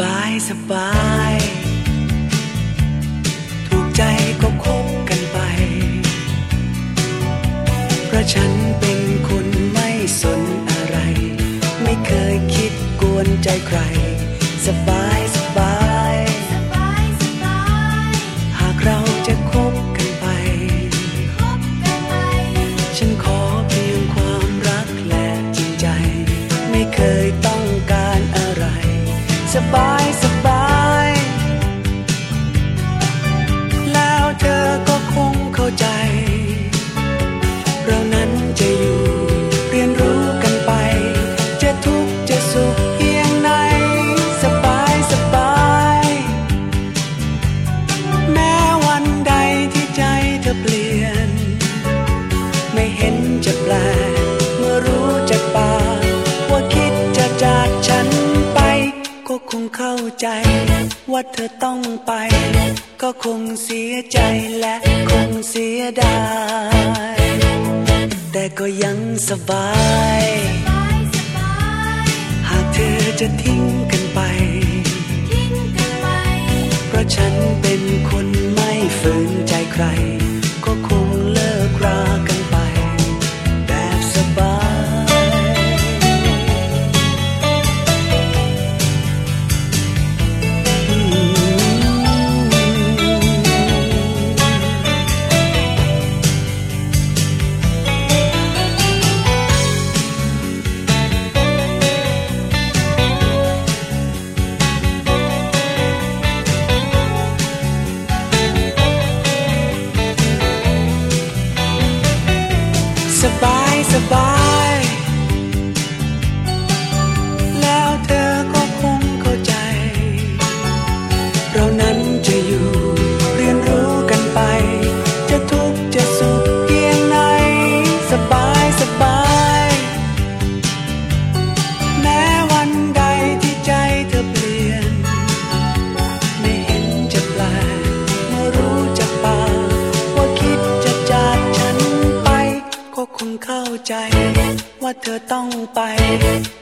บายสบาย ถูกใจก็คบกันไป เพราะฉันเป็นคนไม่สนอะไร ไม่เคยคิดกวนใจใคร สบายสบายสบายสบายหากเราจะคบกันไปคบกันไป ฉันขอเพียงความรักและจริงใจ ไม่เคย สบาย ว่าเธอต้องไป ก็คงเสียใจและคงเสียดาย แต่ก็ยังสบาย หากเธอจะทิ้งกันไปา ใจ ว่าเธอต้องไป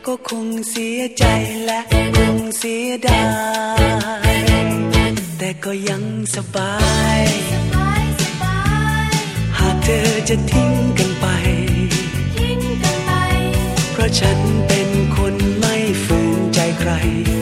ก็คงเสียใจและคงเสียดาย แต่ก็ยังสบายสบายสบายหากเธอจะทิ้งกันไปทิ้งกันไป เพราะฉันเป็นคนไม่ฝืนใจใครก็คง